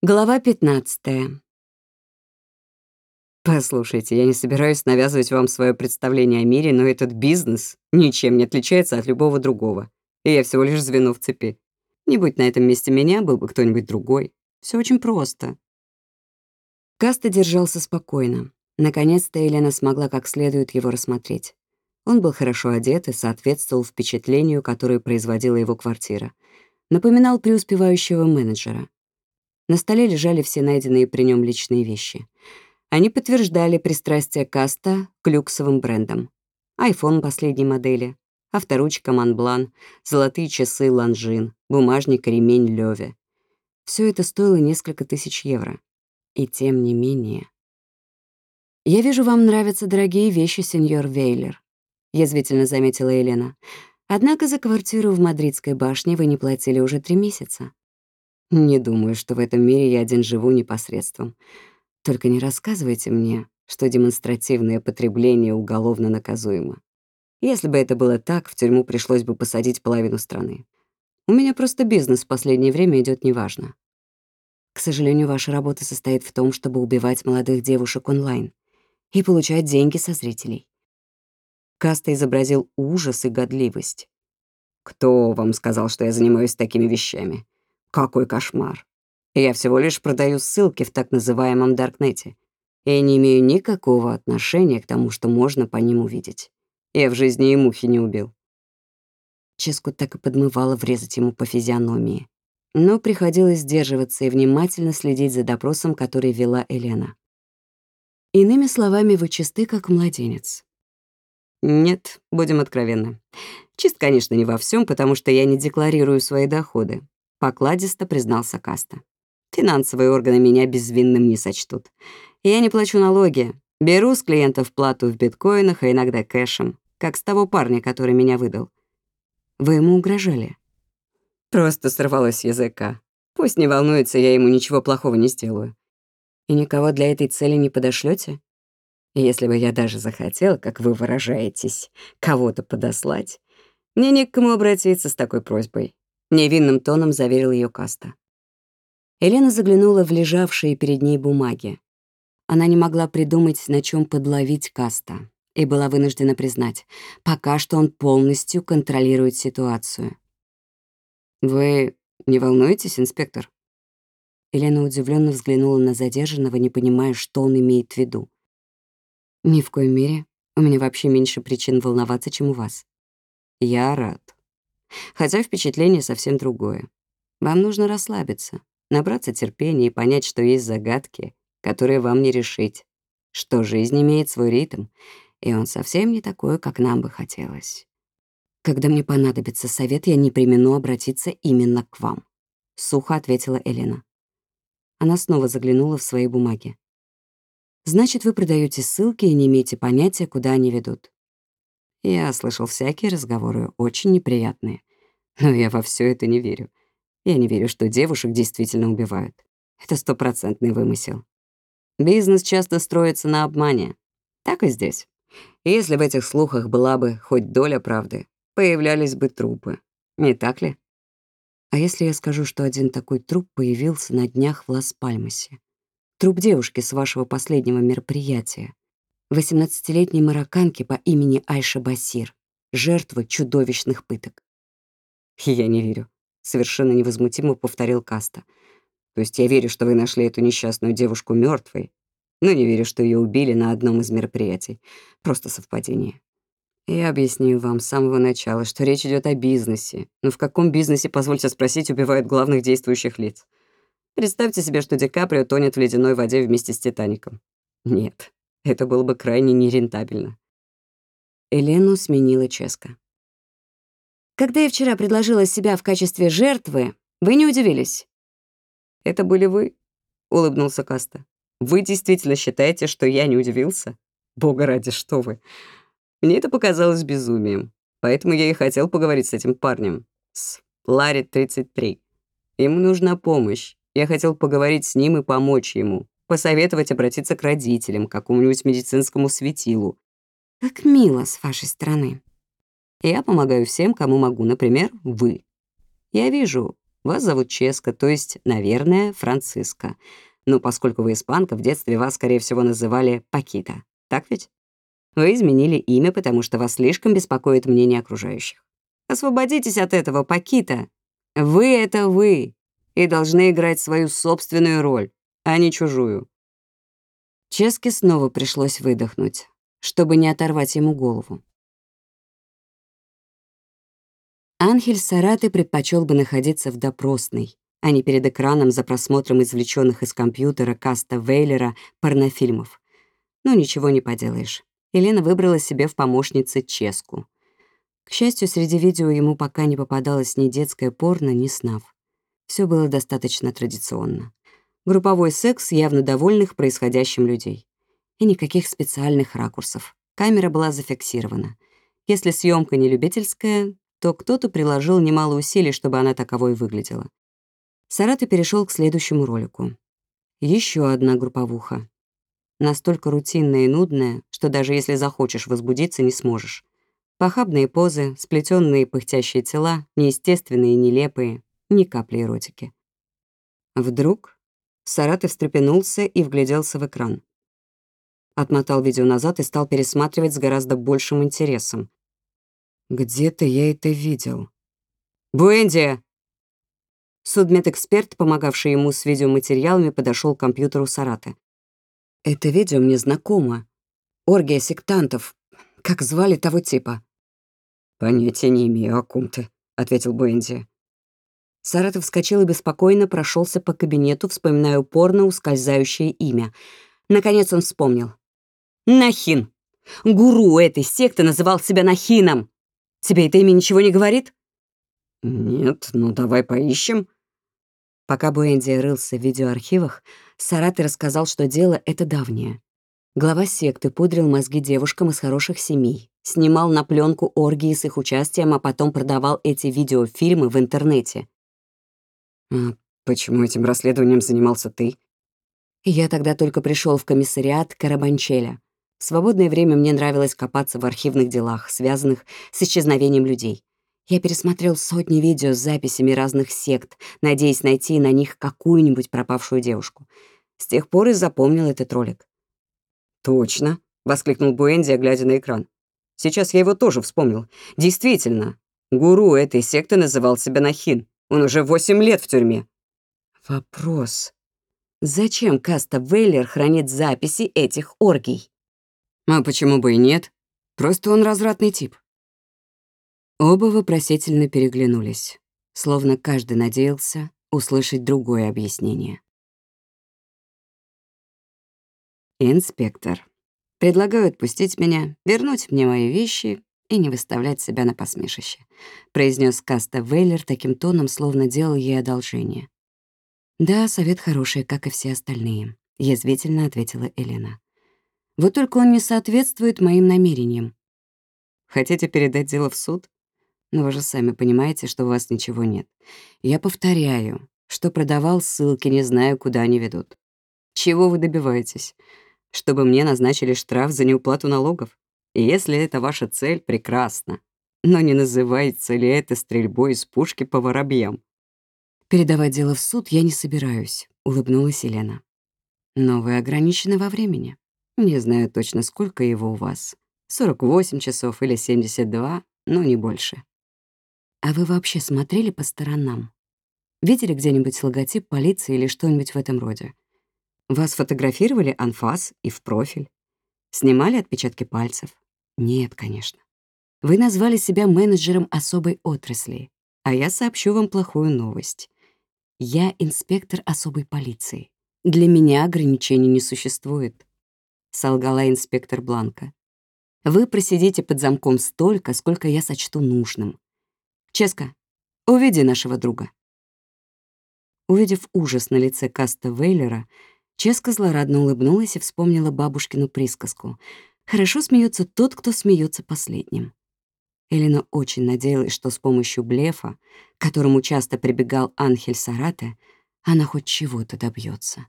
Глава 15. Послушайте, я не собираюсь навязывать вам свое представление о мире, но этот бизнес ничем не отличается от любого другого. И я всего лишь звено в цепи. Не будь на этом месте меня, был бы кто-нибудь другой. Все очень просто. Каста держался спокойно. Наконец-то Елена смогла как следует его рассмотреть. Он был хорошо одет и соответствовал впечатлению, которое производила его квартира. Напоминал преуспевающего менеджера. На столе лежали все найденные при нем личные вещи. Они подтверждали пристрастие Каста к люксовым брендам. iPhone последней модели, авторучка Монблан, золотые часы Ланжин, бумажник ремень Лёве. Все это стоило несколько тысяч евро. И тем не менее... «Я вижу, вам нравятся дорогие вещи, сеньор Вейлер», — язвительно заметила Елена. «Однако за квартиру в Мадридской башне вы не платили уже три месяца». Не думаю, что в этом мире я один живу непосредством. Только не рассказывайте мне, что демонстративное потребление уголовно наказуемо. Если бы это было так, в тюрьму пришлось бы посадить половину страны. У меня просто бизнес в последнее время идет неважно. К сожалению, ваша работа состоит в том, чтобы убивать молодых девушек онлайн и получать деньги со зрителей. Каста изобразил ужас и годливость. «Кто вам сказал, что я занимаюсь такими вещами? Какой кошмар. Я всего лишь продаю ссылки в так называемом Даркнете. Я не имею никакого отношения к тому, что можно по ним увидеть. Я в жизни и мухи не убил. Ческу так и подмывало врезать ему по физиономии. Но приходилось сдерживаться и внимательно следить за допросом, который вела Елена. Иными словами, вы чисты, как младенец. Нет, будем откровенны. Чист, конечно, не во всем, потому что я не декларирую свои доходы. — покладисто признался Каста. «Финансовые органы меня безвинным не сочтут. Я не плачу налоги, беру с клиентов плату в биткоинах, а иногда кэшем, как с того парня, который меня выдал. Вы ему угрожали?» Просто сорвалось языка. Пусть не волнуется, я ему ничего плохого не сделаю. И никого для этой цели не подошлете? Если бы я даже захотел, как вы выражаетесь, кого-то подослать, мне не к кому обратиться с такой просьбой. Невинным тоном заверил ее Каста. Елена заглянула в лежавшие перед ней бумаги. Она не могла придумать, на чем подловить Каста, и была вынуждена признать, пока что он полностью контролирует ситуацию. «Вы не волнуетесь, инспектор?» Елена удивленно взглянула на задержанного, не понимая, что он имеет в виду. «Ни в коем мере. У меня вообще меньше причин волноваться, чем у вас». «Я рад», Хотя впечатление совсем другое. Вам нужно расслабиться, набраться терпения и понять, что есть загадки, которые вам не решить, что жизнь имеет свой ритм, и он совсем не такой, как нам бы хотелось. Когда мне понадобится совет, я не примену обратиться именно к вам, — сухо ответила Элена. Она снова заглянула в свои бумаги. «Значит, вы продаете ссылки и не имеете понятия, куда они ведут. Я слышал всякие разговоры, очень неприятные. Но я во все это не верю. Я не верю, что девушек действительно убивают. Это стопроцентный вымысел. Бизнес часто строится на обмане. Так и здесь. Если в этих слухах была бы хоть доля правды, появлялись бы трупы. Не так ли? А если я скажу, что один такой труп появился на днях в Лас-Пальмасе? Труп девушки с вашего последнего мероприятия. 18-летней марокканки по имени Айша Басир, жертва чудовищных пыток. «Я не верю», — совершенно невозмутимо повторил Каста. «То есть я верю, что вы нашли эту несчастную девушку мертвой, но не верю, что ее убили на одном из мероприятий. Просто совпадение. Я объясню вам с самого начала, что речь идет о бизнесе. Но в каком бизнесе, позвольте спросить, убивают главных действующих лиц? Представьте себе, что Ди Каприо тонет в ледяной воде вместе с Титаником. Нет, это было бы крайне нерентабельно. Елену сменила Ческа. Когда я вчера предложила себя в качестве жертвы, вы не удивились. «Это были вы?» — улыбнулся Каста. «Вы действительно считаете, что я не удивился? Бога ради, что вы!» Мне это показалось безумием, поэтому я и хотел поговорить с этим парнем, с Ларри 33. Ему нужна помощь. Я хотел поговорить с ним и помочь ему посоветовать обратиться к родителям, к какому-нибудь медицинскому светилу. Как мило с вашей стороны. Я помогаю всем, кому могу, например, вы. Я вижу, Вас зовут Ческа, то есть, наверное, Франциска. Но поскольку вы испанка, в детстве вас, скорее всего, называли Пакита. Так ведь? Вы изменили имя, потому что вас слишком беспокоит мнение окружающих. Освободитесь от этого, Пакита. Вы — это вы, и должны играть свою собственную роль, а не чужую. Ческе снова пришлось выдохнуть, чтобы не оторвать ему голову. Анхель Сараты предпочел бы находиться в допросной, а не перед экраном за просмотром извлеченных из компьютера каста Вейлера порнофильмов. Но ничего не поделаешь. Елена выбрала себе в помощнице Ческу. К счастью, среди видео ему пока не попадалось ни детское порно, ни снав. Все было достаточно традиционно. Групповой секс явно довольных происходящим людей. И никаких специальных ракурсов. Камера была зафиксирована. Если съемка не любительская, то кто-то приложил немало усилий, чтобы она таковой выглядела. Сараты перешел к следующему ролику. Еще одна групповуха. Настолько рутинная и нудная, что даже если захочешь возбудиться, не сможешь. Похабные позы, сплетенные пыхтящие тела, неестественные и нелепые, ни капли эротики. Вдруг Саратов встрепенулся и вгляделся в экран. Отмотал видео назад и стал пересматривать с гораздо большим интересом. Где-то я это видел. «Буэнди!» Судмедэксперт, помогавший ему с видеоматериалами, подошел к компьютеру Сараты. «Это видео мне знакомо. Оргия сектантов. Как звали того типа?» «Понятия не имею, о ком ты», — ответил Буэнди. Саратов вскочил и беспокойно прошелся по кабинету, вспоминая упорно ускользающее имя. Наконец он вспомнил. «Нахин! Гуру этой секты называл себя Нахином! Тебе это имя ничего не говорит?» «Нет, ну давай поищем». Пока Буэнди рылся в видеоархивах, Сараты рассказал, что дело это давнее. Глава секты пудрил мозги девушкам из хороших семей, снимал на пленку оргии с их участием, а потом продавал эти видеофильмы в интернете. «А почему этим расследованием занимался ты?» Я тогда только пришел в комиссариат Карабанчеля. В свободное время мне нравилось копаться в архивных делах, связанных с исчезновением людей. Я пересмотрел сотни видео с записями разных сект, надеясь найти на них какую-нибудь пропавшую девушку. С тех пор и запомнил этот ролик. «Точно!» — воскликнул Буэнди, глядя на экран. «Сейчас я его тоже вспомнил. Действительно, гуру этой секты называл себя Нахин. Он уже восемь лет в тюрьме». «Вопрос. Зачем Каста Вейлер хранит записи этих оргий?» А почему бы и нет? Просто он развратный тип. Оба вопросительно переглянулись, словно каждый надеялся услышать другое объяснение. «Инспектор, предлагаю отпустить меня, вернуть мне мои вещи и не выставлять себя на посмешище», произнес Каста Вейлер таким тоном, словно делал ей одолжение. «Да, совет хороший, как и все остальные», — язвительно ответила Елена. Вот только он не соответствует моим намерениям. Хотите передать дело в суд? Но вы же сами понимаете, что у вас ничего нет. Я повторяю, что продавал ссылки, не знаю, куда они ведут. Чего вы добиваетесь? Чтобы мне назначили штраф за неуплату налогов? Если это ваша цель, прекрасно. Но не называется ли это стрельбой из пушки по воробьям? Передавать дело в суд я не собираюсь, улыбнулась Елена. Но вы ограничены во времени. Не знаю точно, сколько его у вас. 48 часов или 72, но не больше. А вы вообще смотрели по сторонам? Видели где-нибудь логотип полиции или что-нибудь в этом роде? Вас фотографировали анфас и в профиль? Снимали отпечатки пальцев? Нет, конечно. Вы назвали себя менеджером особой отрасли, а я сообщу вам плохую новость. Я инспектор особой полиции. Для меня ограничений не существует. — солгала инспектор Бланка. «Вы просидите под замком столько, сколько я сочту нужным. Ческа, уведи нашего друга». Увидев ужас на лице Каста Вейлера, Ческа злорадно улыбнулась и вспомнила бабушкину присказку. «Хорошо смеется тот, кто смеется последним». Элина очень надеялась, что с помощью блефа, к которому часто прибегал Анхель Сарате, она хоть чего-то добьется.